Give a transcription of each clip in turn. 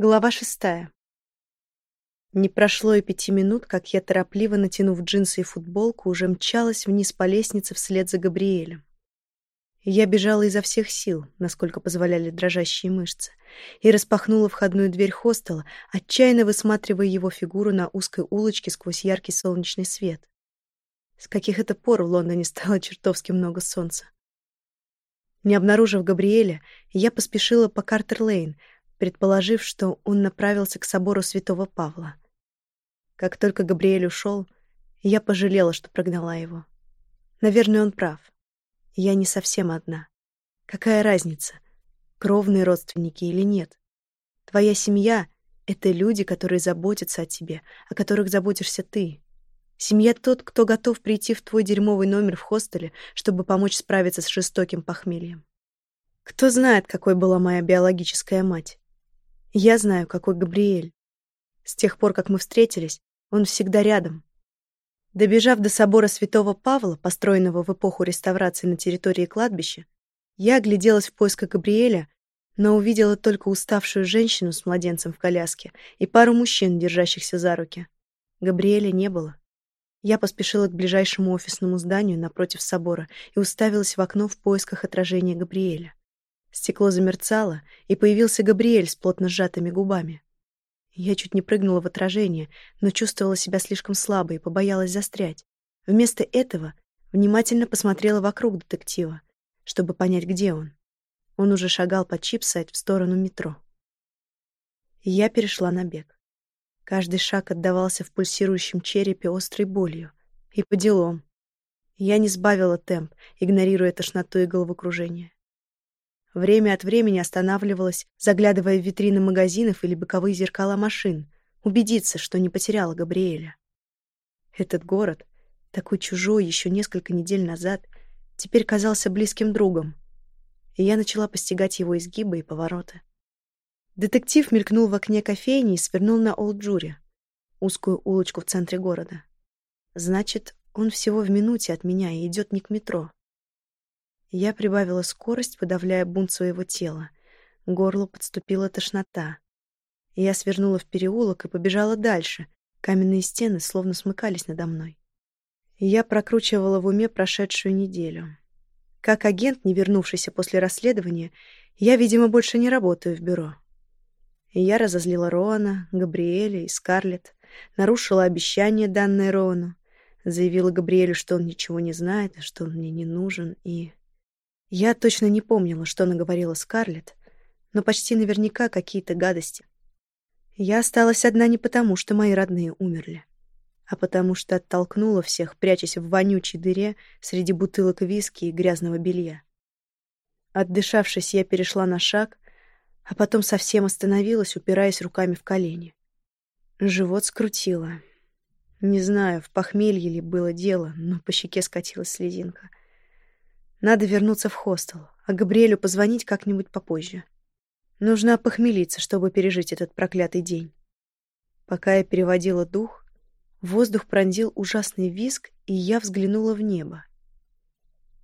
Глава шестая. Не прошло и пяти минут, как я, торопливо натянув джинсы и футболку, уже мчалась вниз по лестнице вслед за Габриэлем. Я бежала изо всех сил, насколько позволяли дрожащие мышцы, и распахнула входную дверь хостела, отчаянно высматривая его фигуру на узкой улочке сквозь яркий солнечный свет. С каких это пор в Лондоне стало чертовски много солнца? Не обнаружив Габриэля, я поспешила по Картер-Лейн, предположив, что он направился к собору святого Павла. Как только Габриэль ушел, я пожалела, что прогнала его. Наверное, он прав. Я не совсем одна. Какая разница, кровные родственники или нет? Твоя семья — это люди, которые заботятся о тебе, о которых заботишься ты. Семья — тот, кто готов прийти в твой дерьмовый номер в хостеле, чтобы помочь справиться с жестоким похмельем. Кто знает, какой была моя биологическая мать? Я знаю, какой Габриэль. С тех пор, как мы встретились, он всегда рядом. Добежав до собора Святого Павла, построенного в эпоху реставрации на территории кладбища, я огляделась в поисках Габриэля, но увидела только уставшую женщину с младенцем в коляске и пару мужчин, держащихся за руки. Габриэля не было. Я поспешила к ближайшему офисному зданию напротив собора и уставилась в окно в поисках отражения Габриэля. Стекло замерцало, и появился Габриэль с плотно сжатыми губами. Я чуть не прыгнула в отражение, но чувствовала себя слишком слабой и побоялась застрять. Вместо этого внимательно посмотрела вокруг детектива, чтобы понять, где он. Он уже шагал по чипсайт в сторону метро. я перешла на бег. Каждый шаг отдавался в пульсирующем черепе острой болью. И по делам. Я не сбавила темп, игнорируя тошноту и головокружение. Время от времени останавливалась, заглядывая в витрины магазинов или боковые зеркала машин, убедиться, что не потеряла Габриэля. Этот город, такой чужой еще несколько недель назад, теперь казался близким другом, и я начала постигать его изгибы и повороты. Детектив мелькнул в окне кофейни и свернул на Олд-Джури, узкую улочку в центре города. Значит, он всего в минуте от меня и идет не к метро. Я прибавила скорость, подавляя бунт своего тела. К горлу подступила тошнота. Я свернула в переулок и побежала дальше. Каменные стены словно смыкались надо мной. Я прокручивала в уме прошедшую неделю. Как агент, не вернувшийся после расследования, я, видимо, больше не работаю в бюро. Я разозлила Роана, Габриэля и Скарлетт, нарушила обещание, данное Роану, заявила Габриэлю, что он ничего не знает, что он мне не нужен, и... Я точно не помнила, что наговорила Скарлетт, но почти наверняка какие-то гадости. Я осталась одна не потому, что мои родные умерли, а потому что оттолкнула всех, прячась в вонючей дыре среди бутылок виски и грязного белья. Отдышавшись, я перешла на шаг, а потом совсем остановилась, упираясь руками в колени. Живот скрутило. Не знаю, в похмелье ли было дело, но по щеке скатилась слезинка. Надо вернуться в хостел, а Габриэлю позвонить как-нибудь попозже. Нужно похмелиться, чтобы пережить этот проклятый день. Пока я переводила дух, воздух пронзил ужасный визг, и я взглянула в небо.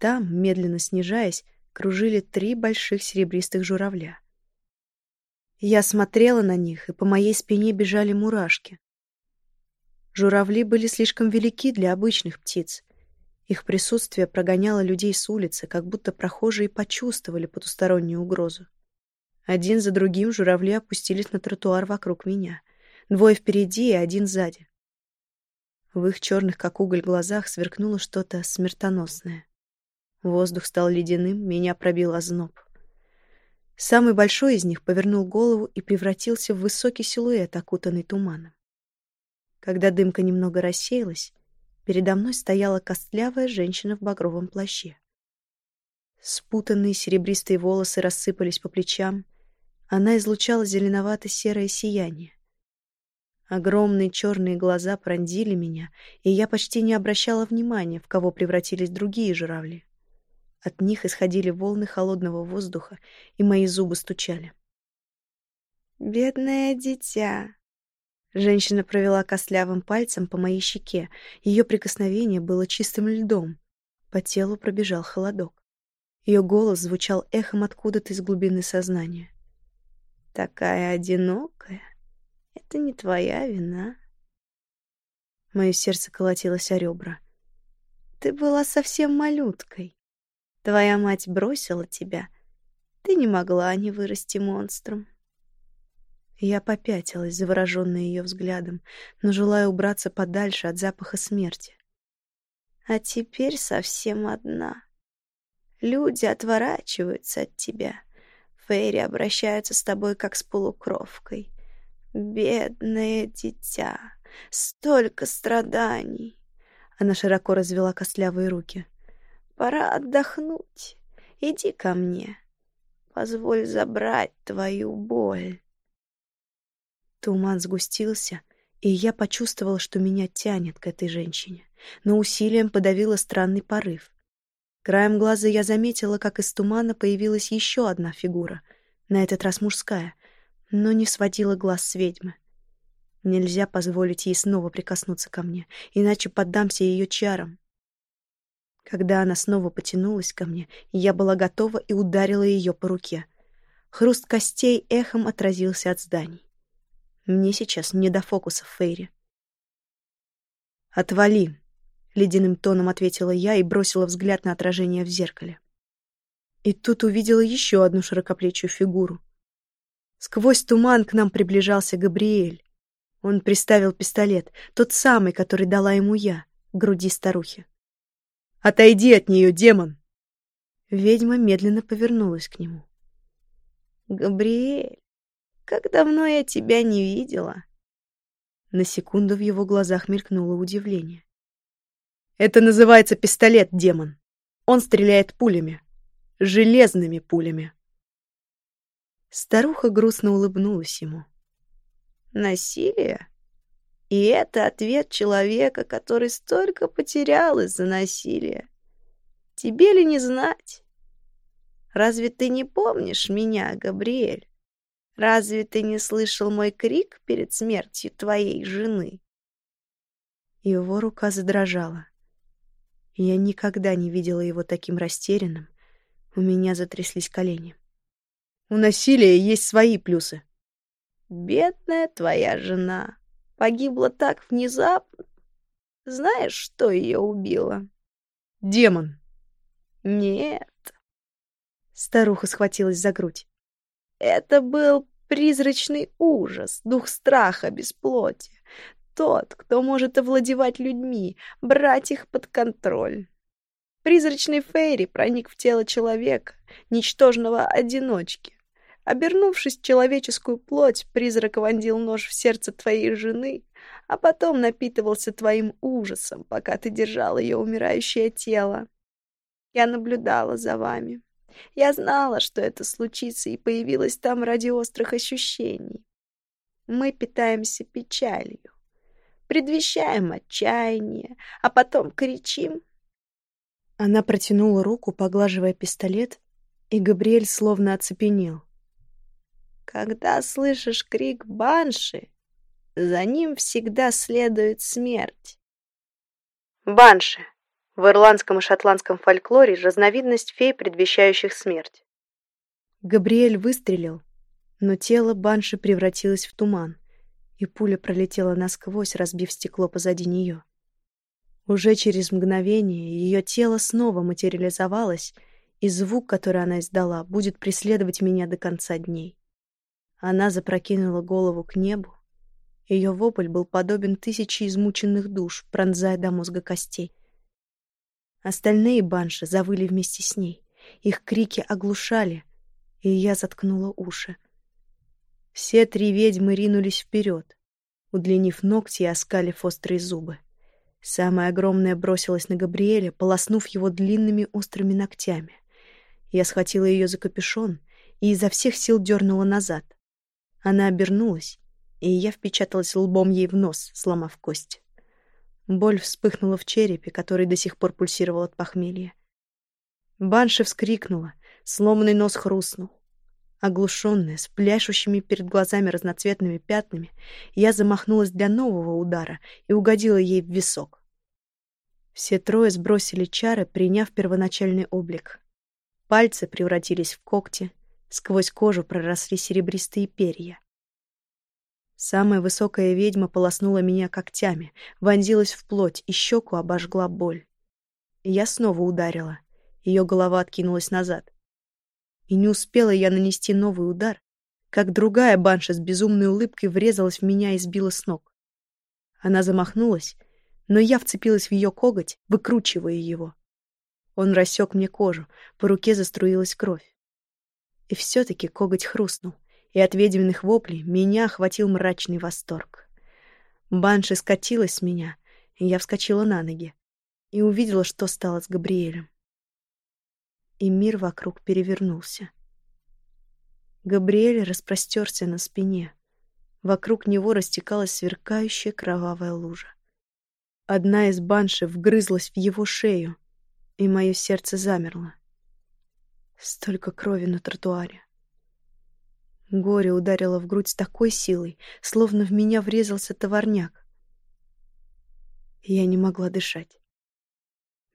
Там, медленно снижаясь, кружили три больших серебристых журавля. Я смотрела на них, и по моей спине бежали мурашки. Журавли были слишком велики для обычных птиц — их присутствие прогоняло людей с улицы, как будто прохожие почувствовали потустороннюю угрозу. Один за другим журавли опустились на тротуар вокруг меня. Двое впереди и один сзади. В их черных, как уголь, глазах сверкнуло что-то смертоносное. Воздух стал ледяным, меня пробил озноб. Самый большой из них повернул голову и превратился в высокий силуэт, окутанный туманом. Когда дымка немного рассеялась, Передо мной стояла костлявая женщина в багровом плаще. Спутанные серебристые волосы рассыпались по плечам. Она излучала зеленовато-серое сияние. Огромные черные глаза пронзили меня, и я почти не обращала внимания, в кого превратились другие журавли. От них исходили волны холодного воздуха, и мои зубы стучали. «Бедное дитя!» Женщина провела костлявым пальцем по моей щеке. Ее прикосновение было чистым льдом. По телу пробежал холодок. Ее голос звучал эхом откуда-то из глубины сознания. Такая одинокая. Это не твоя вина. Мое сердце колотилось о ребра. Ты была совсем малюткой. Твоя мать бросила тебя. Ты не могла не вырасти монстром. Я попятилась, завороженная ее взглядом, но желая убраться подальше от запаха смерти. А теперь совсем одна. Люди отворачиваются от тебя. Фейри обращаются с тобой как с полукровкой. Бедное дитя, столько страданий. Она широко развела костлявые руки. Пора отдохнуть. Иди ко мне. Позволь забрать твою боль. Туман сгустился, и я почувствовала, что меня тянет к этой женщине, но усилием подавила странный порыв. Краем глаза я заметила, как из тумана появилась еще одна фигура, на этот раз мужская, но не сводила глаз с ведьмы. Нельзя позволить ей снова прикоснуться ко мне, иначе поддамся ее чарам. Когда она снова потянулась ко мне, я была готова и ударила ее по руке. Хруст костей эхом отразился от зданий. Мне сейчас не до фокусов, Фейри. «Отвали!» — ледяным тоном ответила я и бросила взгляд на отражение в зеркале. И тут увидела еще одну широкоплечую фигуру. Сквозь туман к нам приближался Габриэль. Он приставил пистолет, тот самый, который дала ему я, груди старухи. «Отойди от нее, демон!» Ведьма медленно повернулась к нему. «Габриэль, как давно я тебя не видела!» На секунду в его глазах мелькнуло удивление. «Это называется пистолет, демон. Он стреляет пулями. Железными пулями». Старуха грустно улыбнулась ему. «Насилие? И это ответ человека, который столько потерял из-за насилия. Тебе ли не знать? Разве ты не помнишь меня, Габриэль? Разве ты не слышал мой крик перед смертью твоей жены?» Его рука задрожала. Я никогда не видела его таким растерянным. У меня затряслись колени. У насилия есть свои плюсы. Бедная твоя жена погибла так внезапно. Знаешь, что ее убило? Демон. Нет. Старуха схватилась за грудь. Это был призрачный ужас, дух страха без плоти. Тот, кто может овладевать людьми, брать их под контроль. Призрачный Фейри проник в тело человека, ничтожного одиночки. Обернувшись человеческую плоть, призрак вонзил нож в сердце твоей жены, а потом напитывался твоим ужасом, пока ты держал ее умирающее тело. Я наблюдала за вами. Я знала, что это случится, и появилась там ради острых ощущений. Мы питаемся печалью, предвещаем отчаяние, а потом кричим. Она протянула руку, поглаживая пистолет, и Габриэль словно оцепенел. Когда слышишь крик банши, за ним всегда следует смерть. Банши в ирландском и шотландском фольклоре разновидность фей, предвещающих смерть. Габриэль выстрелил, но тело банши превратилось в туман, и пуля пролетела насквозь, разбив стекло позади нее. Уже через мгновение ее тело снова материализовалось, и звук, который она издала, будет преследовать меня до конца дней. Она запрокинула голову к небу. Ее вопль был подобен тысяче измученных душ, пронзая до мозга костей. Остальные банши завыли вместе с ней. Их крики оглушали, и я заткнула уши. Все три ведьмы ринулись вперед, удлинив ногти и оскалив острые зубы. Самая огромная бросилась на Габриэля, полоснув его длинными острыми ногтями. Я схватила ее за капюшон и изо всех сил дернула назад. Она обернулась, и я впечаталась лбом ей в нос, сломав кость. Боль вспыхнула в черепе, который до сих пор пульсировал от похмелья. Банша вскрикнула, сломанный нос хрустнул. Оглушенная, с пляшущими перед глазами разноцветными пятнами, я замахнулась для нового удара и угодила ей в висок. Все трое сбросили чары, приняв первоначальный облик. Пальцы превратились в когти, Сквозь кожу проросли серебристые перья. Самая высокая ведьма полоснула меня когтями, вонзилась в плоть и щеку обожгла боль. Я снова ударила. Ее голова откинулась назад. И не успела я нанести новый удар, как другая банша с безумной улыбкой врезалась в меня и сбила с ног. Она замахнулась, но я вцепилась в ее коготь, выкручивая его. Он рассек мне кожу, по руке заструилась кровь. И все-таки коготь хрустнул, и от ведьминых воплей меня охватил мрачный восторг. Банши скатилась с меня, и я вскочила на ноги и увидела, что стало с Габриэлем. И мир вокруг перевернулся. Габриэль распростерся на спине. Вокруг него растекалась сверкающая кровавая лужа. Одна из банши вгрызлась в его шею, и мое сердце замерло. Столько крови на тротуаре. Горе ударило в грудь с такой силой, словно в меня врезался товарняк. Я не могла дышать.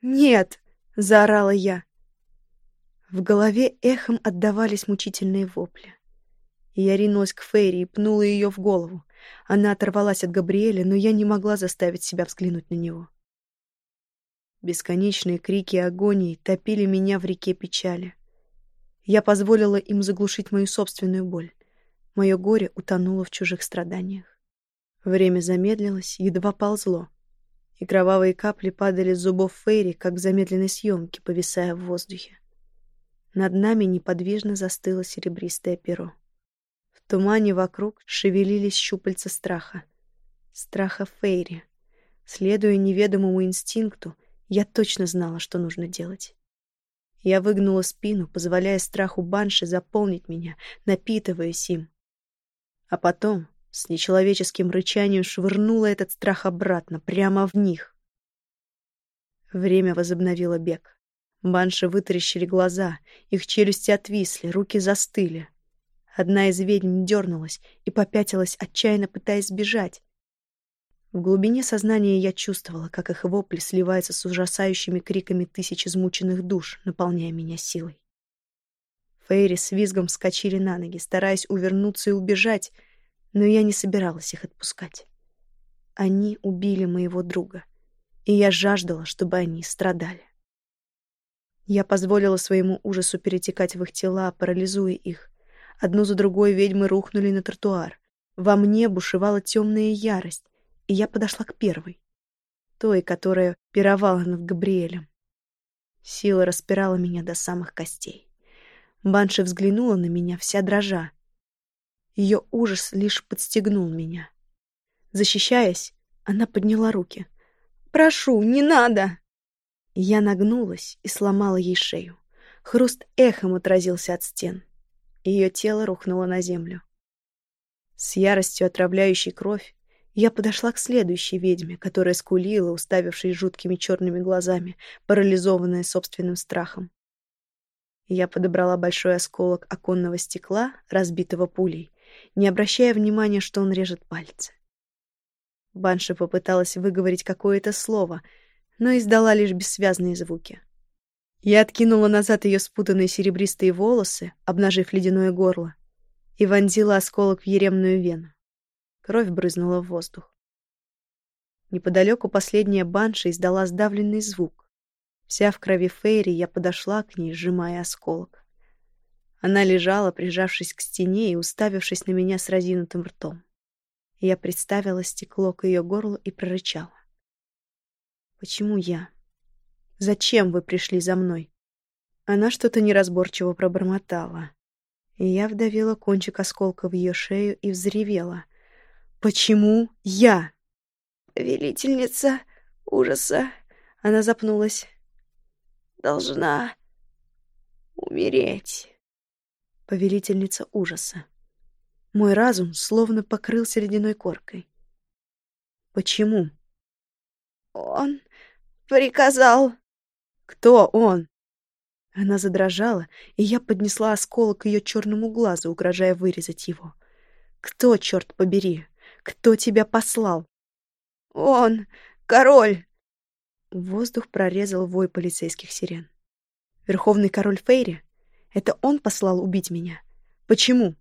«Нет!» — заорала я. В голове эхом отдавались мучительные вопли. Я ринулась к Фейри и пнула ее в голову. Она оторвалась от Габриэля, но я не могла заставить себя взглянуть на него. Бесконечные крики агонии топили меня в реке печали. Я позволила им заглушить мою собственную боль. Мое горе утонуло в чужих страданиях. Время замедлилось, едва ползло и кровавые капли падали с зубов Фейри, как в замедленной съемке, повисая в воздухе. Над нами неподвижно застыло серебристое перо. В тумане вокруг шевелились щупальца страха. Страха Фейри. Следуя неведомому инстинкту, я точно знала, что нужно делать. Я выгнула спину, позволяя страху банши заполнить меня, напитываясь им. А потом с нечеловеческим рычанием швырнула этот страх обратно, прямо в них. Время возобновило бег. Банши вытаращили глаза, их челюсти отвисли, руки застыли. Одна из ведьм дернулась и попятилась, отчаянно пытаясь сбежать. В глубине сознания я чувствовала, как их вопли сливаются с ужасающими криками тысяч измученных душ, наполняя меня силой. Фейри с визгом вскочили на ноги, стараясь увернуться и убежать, но я не собиралась их отпускать. Они убили моего друга, и я жаждала, чтобы они страдали. Я позволила своему ужасу перетекать в их тела, парализуя их. Одну за другой ведьмы рухнули на тротуар. Во мне бушевала темная ярость, и я подошла к первой, той, которая пировала над Габриэлем. Сила распирала меня до самых костей. Банши взглянула на меня, вся дрожа. Ее ужас лишь подстегнул меня. Защищаясь, она подняла руки. «Прошу, не надо!» Я нагнулась и сломала ей шею. Хруст эхом отразился от стен. Ее тело рухнуло на землю. С яростью отравляющей кровь я подошла к следующей ведьме, которая скулила, уставившись жуткими черными глазами, парализованная собственным страхом. Я подобрала большой осколок оконного стекла, разбитого пулей, не обращая внимания, что он режет пальцы. Банши попыталась выговорить какое-то слово, но издала лишь бессвязные звуки. Я откинула назад ее спутанные серебристые волосы, обнажив ледяное горло, и вонзила осколок в еремную вену. Кровь брызнула в воздух. Неподалеку последняя банша издала сдавленный звук. Вся в крови Фейри, я подошла к ней, сжимая осколок. Она лежала, прижавшись к стене и уставившись на меня с разинутым ртом. Я представила стекло к ее горлу и прорычала. «Почему я? Зачем вы пришли за мной?» Она что-то неразборчиво пробормотала. И я вдавила кончик осколка в ее шею и взревела. «Почему я?» «Повелительница ужаса!» Она запнулась. «Должна умереть» повелительница ужаса. Мой разум словно покрылся ледяной коркой. Почему? Он приказал. Кто он? Она задрожала, и я поднесла осколок к ее черному глазу, угрожая вырезать его. Кто, черт побери? Кто тебя послал? Он, король. Воздух прорезал вой полицейских сирен. Верховный король Фейри? Это он послал убить меня? Почему?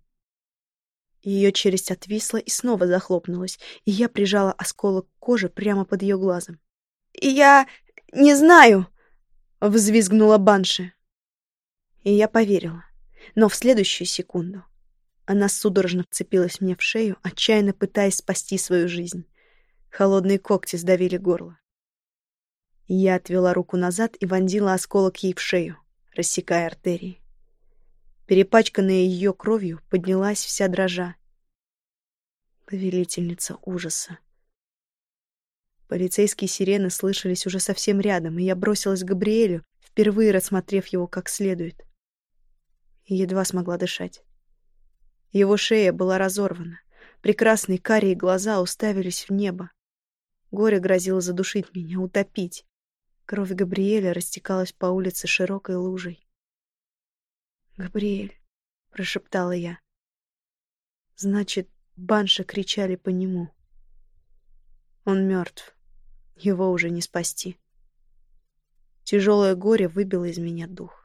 Ее челюсть отвисла и снова захлопнулась, и я прижала осколок кожи прямо под ее глазом. «Я не знаю!» — взвизгнула Банши. И я поверила. Но в следующую секунду она судорожно вцепилась мне в шею, отчаянно пытаясь спасти свою жизнь. Холодные когти сдавили горло. Я отвела руку назад и вонзила осколок ей в шею, рассекая артерии. Перепачканная ее кровью поднялась вся дрожа. Повелительница ужаса. Полицейские сирены слышались уже совсем рядом, и я бросилась к Габриэлю, впервые рассмотрев его как следует. Едва смогла дышать. Его шея была разорвана. Прекрасные карие глаза уставились в небо. Горе грозило задушить меня, утопить. Кровь Габриэля растекалась по улице широкой лужей. «Габриэль», — прошептала я. «Значит, банши кричали по нему. Он мертв. Его уже не спасти». Тяжелое горе выбило из меня дух.